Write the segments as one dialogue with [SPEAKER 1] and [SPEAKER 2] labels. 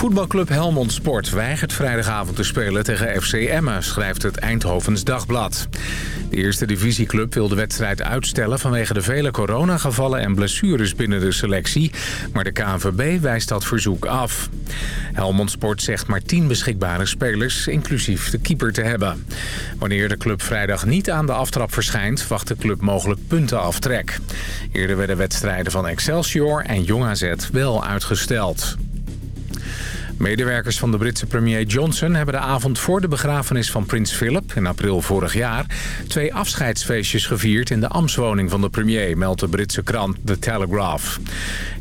[SPEAKER 1] Voetbalclub Helmond Sport weigert vrijdagavond te spelen tegen FC Emmen, schrijft het Eindhovens Dagblad. De eerste divisieclub wil de wedstrijd uitstellen vanwege de vele coronagevallen en blessures binnen de selectie, maar de KNVB wijst dat verzoek af. Helmond Sport zegt maar 10 beschikbare spelers, inclusief de keeper, te hebben. Wanneer de club vrijdag niet aan de aftrap verschijnt, wacht de club mogelijk puntenaftrek. Eerder werden wedstrijden van Excelsior en Jong AZ wel uitgesteld. Medewerkers van de Britse premier Johnson hebben de avond voor de begrafenis van prins Philip in april vorig jaar twee afscheidsfeestjes gevierd in de ambtswoning van de premier, meldt de Britse krant The Telegraph.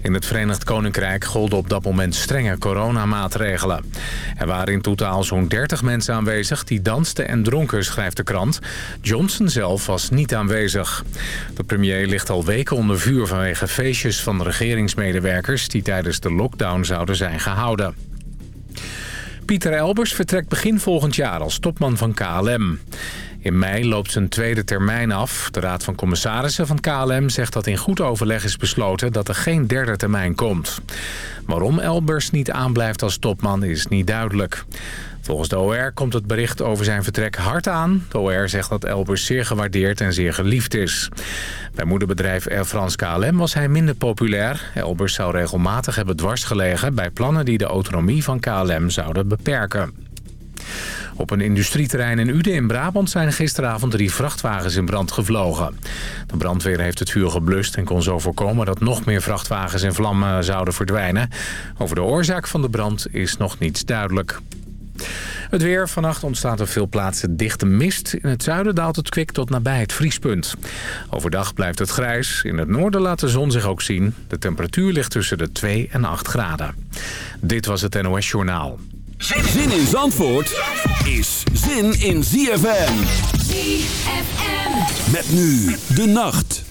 [SPEAKER 1] In het Verenigd Koninkrijk golden op dat moment strenge coronamaatregelen. Er waren in totaal zo'n 30 mensen aanwezig die dansten en dronken, schrijft de krant. Johnson zelf was niet aanwezig. De premier ligt al weken onder vuur vanwege feestjes van regeringsmedewerkers die tijdens de lockdown zouden zijn gehouden. Pieter Elbers vertrekt begin volgend jaar als topman van KLM. In mei loopt zijn tweede termijn af. De Raad van Commissarissen van KLM zegt dat in goed overleg is besloten dat er geen derde termijn komt. Waarom Elbers niet aanblijft als topman is niet duidelijk. Volgens de OR komt het bericht over zijn vertrek hard aan. De OR zegt dat Elbers zeer gewaardeerd en zeer geliefd is. Bij moederbedrijf Air France KLM was hij minder populair. Elbers zou regelmatig hebben dwarsgelegen bij plannen die de autonomie van KLM zouden beperken. Op een industrieterrein in Uden in Brabant zijn gisteravond drie vrachtwagens in brand gevlogen. De brandweer heeft het vuur geblust en kon zo voorkomen dat nog meer vrachtwagens in vlammen zouden verdwijnen. Over de oorzaak van de brand is nog niets duidelijk. Het weer. Vannacht ontstaat op veel plaatsen dichte mist. In het zuiden daalt het kwik tot nabij het vriespunt. Overdag blijft het grijs. In het noorden laat de zon zich ook zien. De temperatuur ligt tussen de 2 en 8 graden. Dit was het NOS Journaal.
[SPEAKER 2] Zin in Zandvoort is zin in ZFM.
[SPEAKER 3] ZFM.
[SPEAKER 2] Met nu de nacht.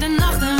[SPEAKER 4] de
[SPEAKER 5] nachten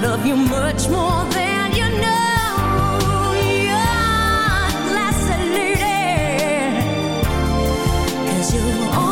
[SPEAKER 6] love you much more than you know. You're classy lady. Cause you're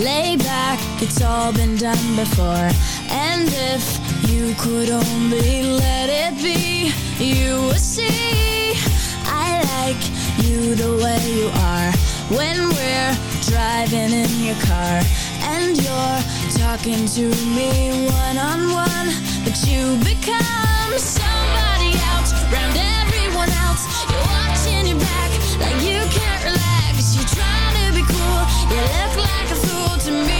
[SPEAKER 7] Lay back, it's all been done before. And if you could only let it be, you would see. I like you the way you are. When we're driving in your car, and you're talking to me one on one, but you become somebody else, round everyone else. You're watching your back like you can't relax. You're trying to be cool, you look like a to me.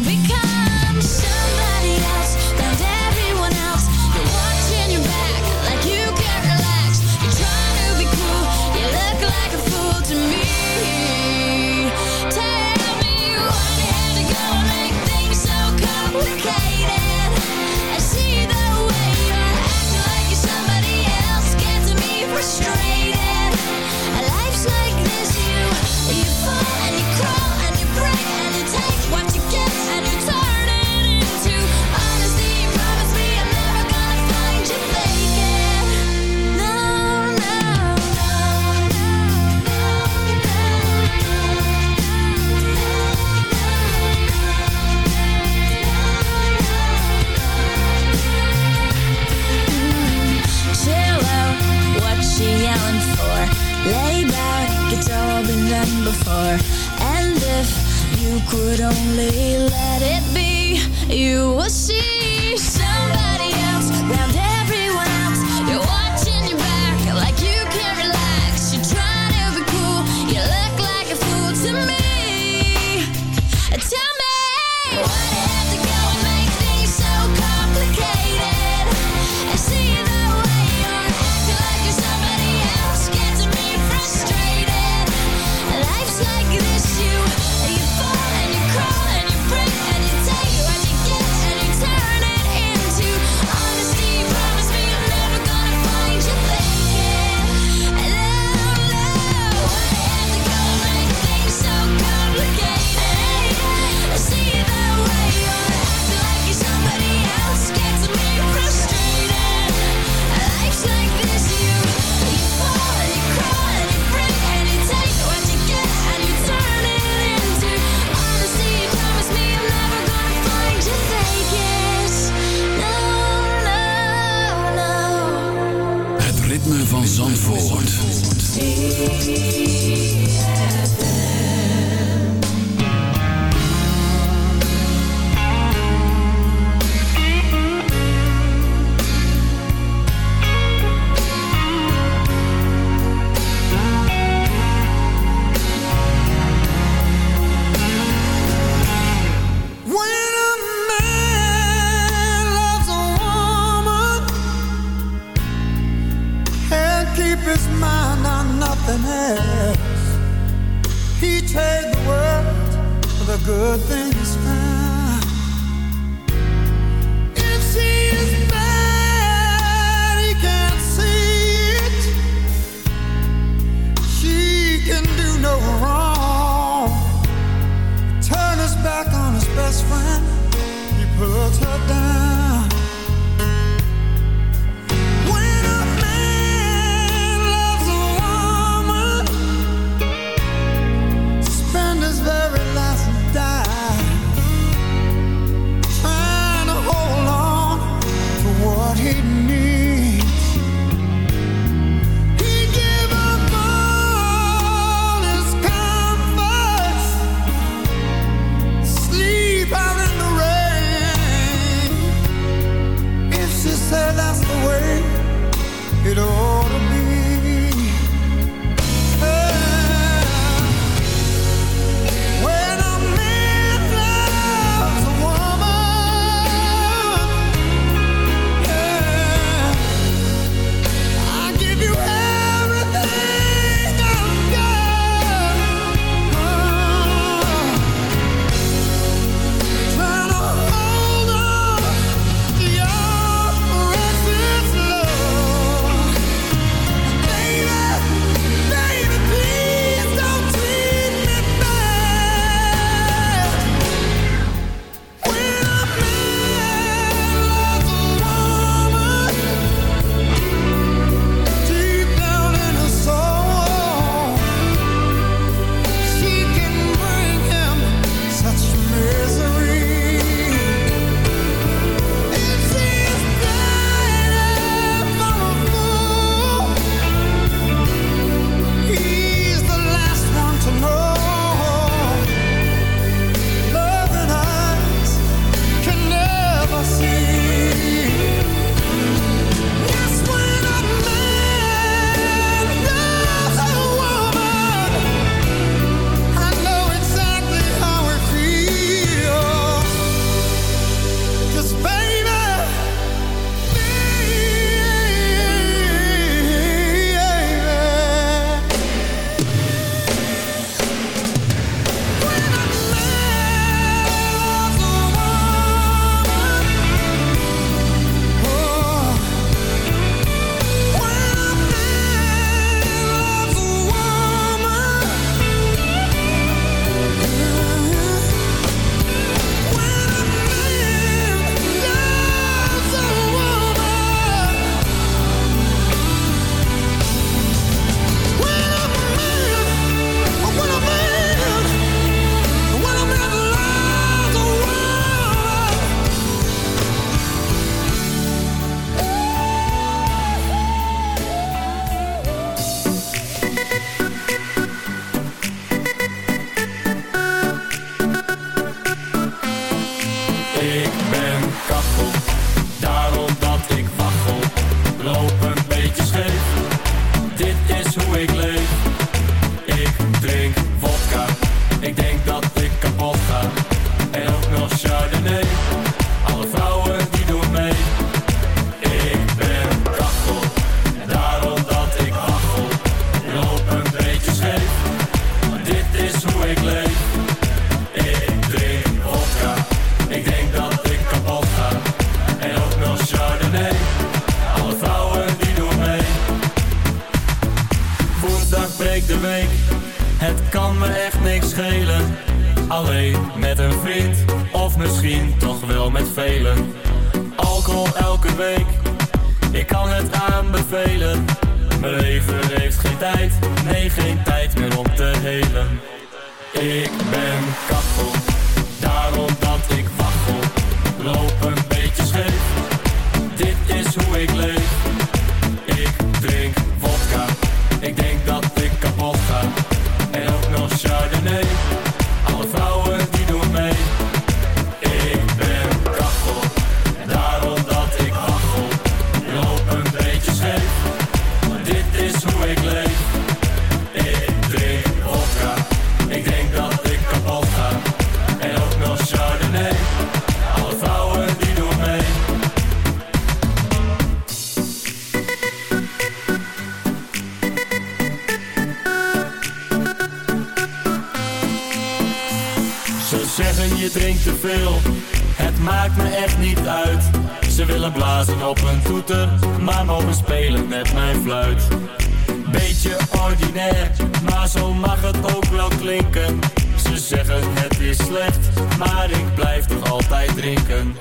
[SPEAKER 8] maar ik blijf toch altijd drinken.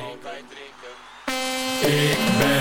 [SPEAKER 8] Ik ben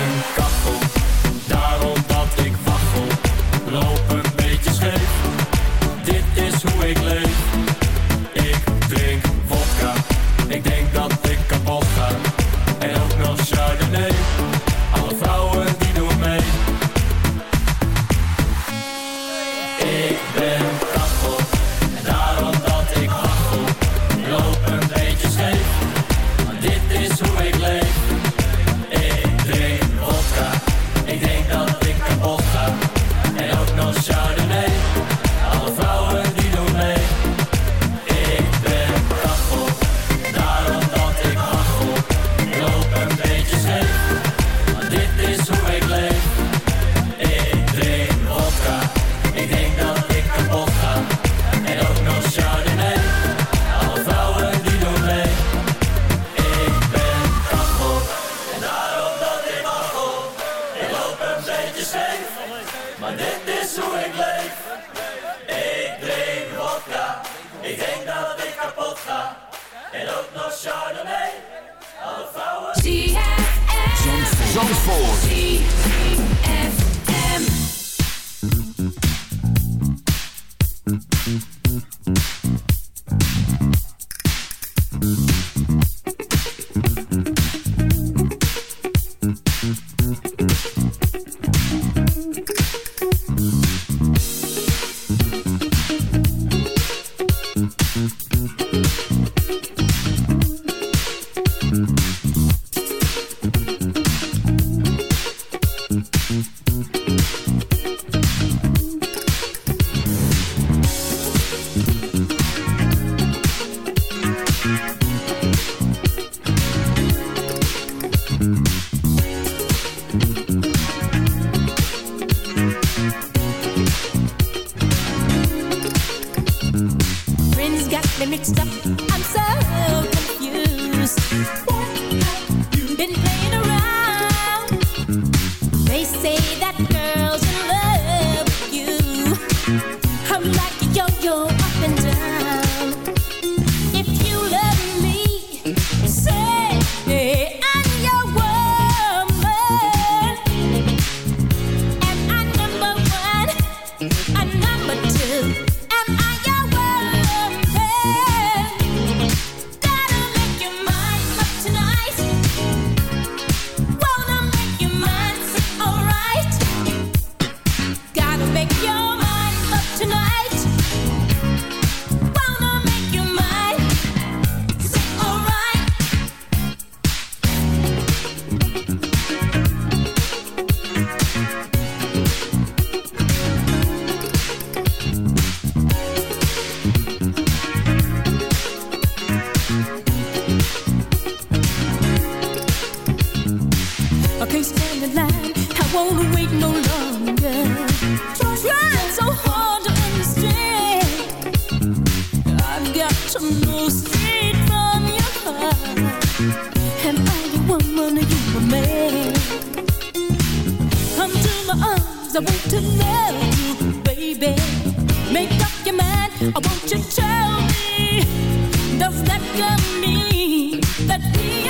[SPEAKER 7] be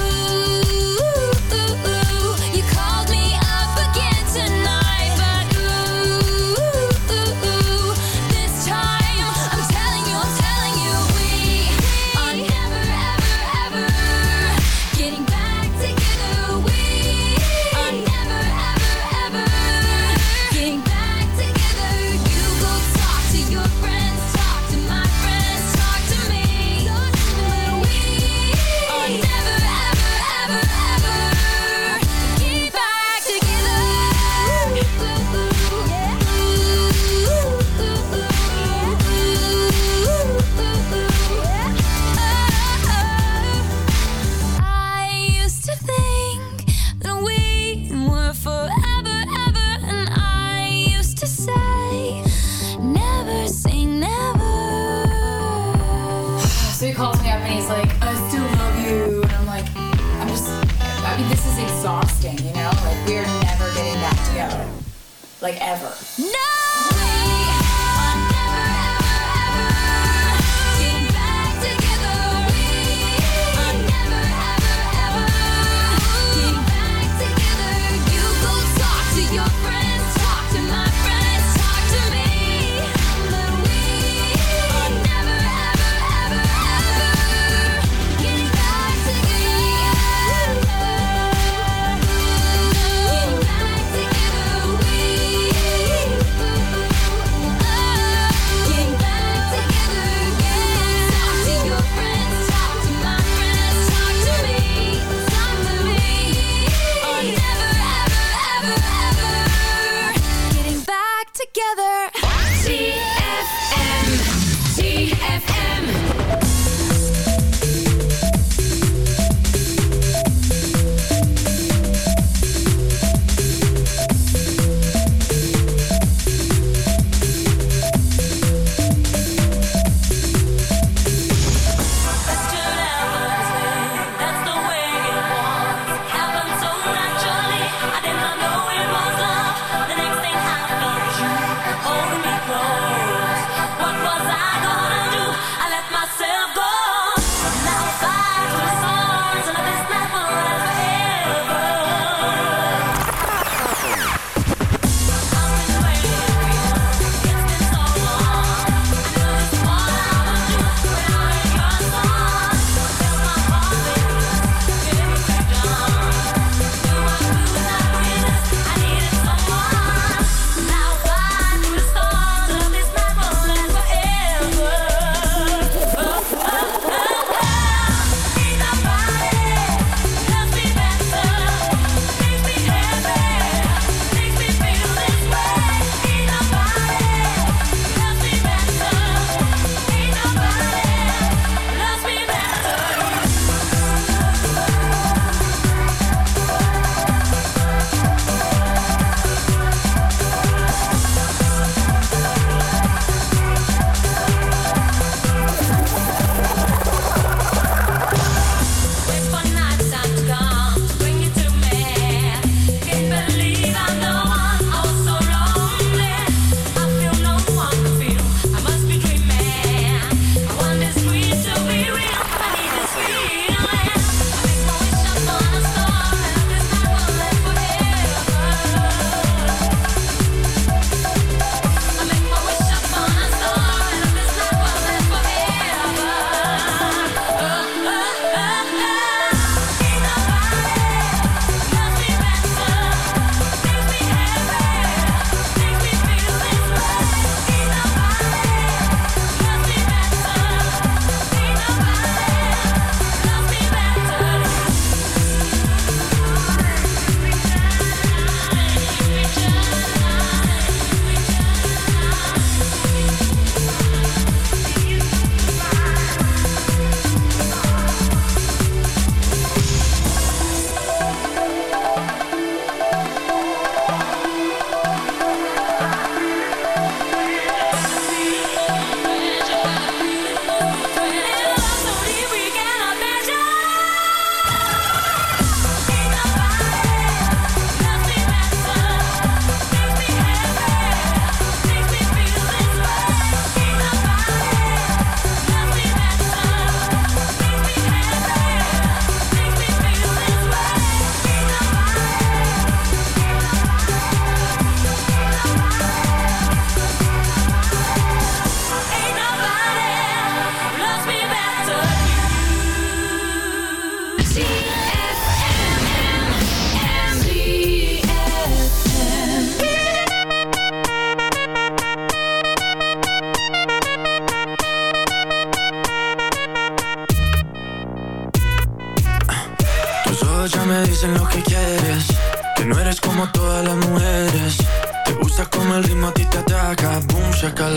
[SPEAKER 7] Like ever.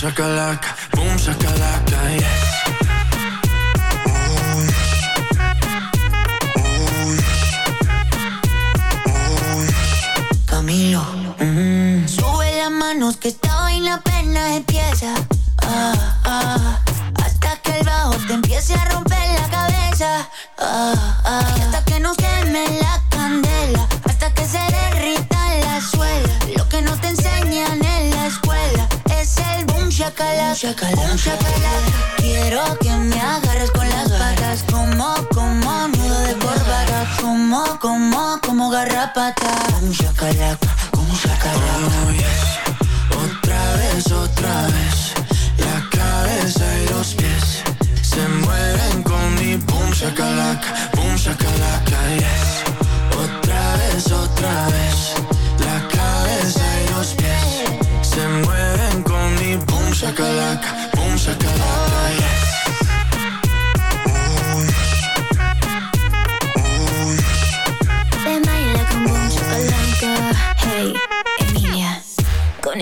[SPEAKER 9] shakalaka, boom shakalaka, yes.
[SPEAKER 10] Camilo. Sube las manos que esta vaina apenas empieza. Ah, ah, hasta que el bajo te empiece a romper la cabeza. Ah, ah, shakalaka. Quiero que me agarres con las patas. Como, como nudo de corbata. Como, como, como garrapata. Boom shakalaka. Boom shakalaka.
[SPEAKER 9] Oh, yes. Otra vez, otra vez. La cabeza y los pies se mueven con mi boom shakalaka,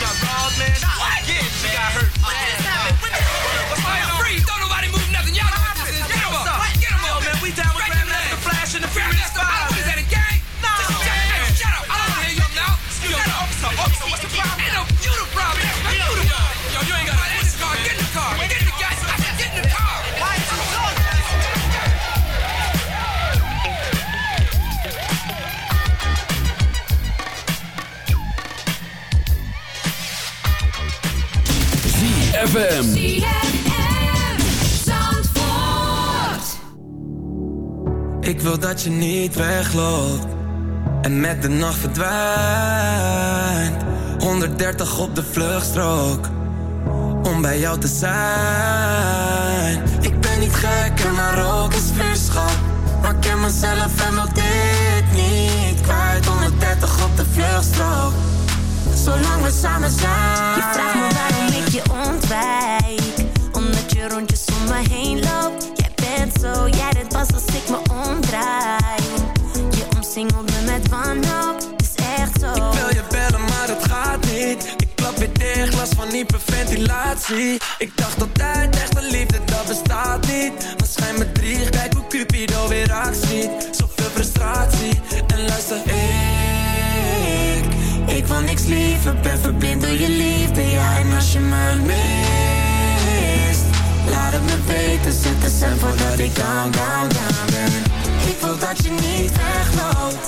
[SPEAKER 11] Got balls, man. She got hurt.
[SPEAKER 12] What
[SPEAKER 2] ZFM.
[SPEAKER 13] Ik wil dat je niet wegloopt en met de nacht verdwijnt. 130 op de vluchtstrook Om bij jou te zijn. Ik ben niet gek en maar ook is vuurschap Maar ik ken mezelf en wil dit niet kwijt. 130 op de vluchtstrook. Zolang we samen zijn.
[SPEAKER 14] Je vraagt me waarom ik je ontwijk Omdat je rondjes om me heen loopt. Jij bent zo, jij bent pas als ik me omdraai. Je omsingelt me met wanhoop, is echt zo.
[SPEAKER 13] Ik wil je bellen maar het gaat niet. Ik klap weer dicht, last van hyperventilatie. Ik dacht altijd echte liefde dat bestaat niet. Maar schijn me drie, kijk hoe Cupido weer actie Zoveel frustratie. En luister ik Ik wil niks liever, ben verblind door je liefde. Ja en als je me mist Laat het me weten, zet de cent voordat ik down, down, down ben. Ik wil dat je niet wegloopt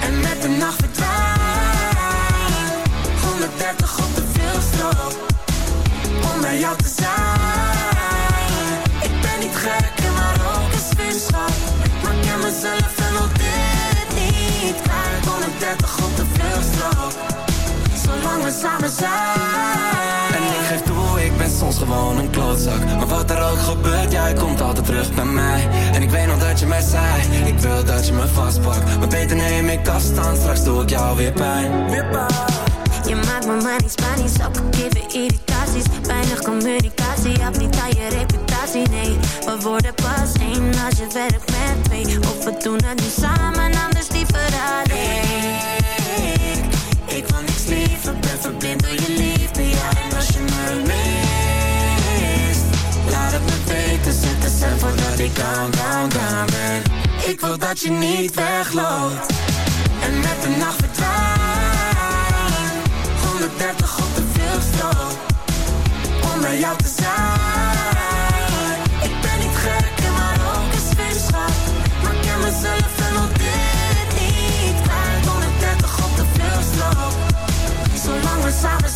[SPEAKER 13] En met de nacht verdwijnt 130 op de veelstroop Om bij jou te zijn. Ik ben niet gek en maar ook een vuurschap Maar ken mezelf en kwijt 130 op de vluchtstrook. Zolang we samen zijn. En ik geef toe, ik ben soms gewoon een klootzak. Maar wat er ook gebeurt, jij komt altijd terug bij mij. En ik weet nog dat je mij zei Ik wil dat je me vastpakt. Maar beter neem ik afstand, straks doe ik jou weer pijn. Weer pijn.
[SPEAKER 14] Je maakt me manisch, manisch, ook geven irritaties. Weinig communicatie, heb niet aan je reputatie, nee. We worden pas één als je het werkt met twee Of we doen het nu samen, anders
[SPEAKER 13] Ik wil niks liever, ben verblind door je liefde. Ja, en als je me mist Laat het me weten, zet de cent voordat ik down, down, down ben. Ik wil dat je niet wegloopt En met de nacht verdwijnt 130 op de vluchtstrook Om bij jou te zijn Zolang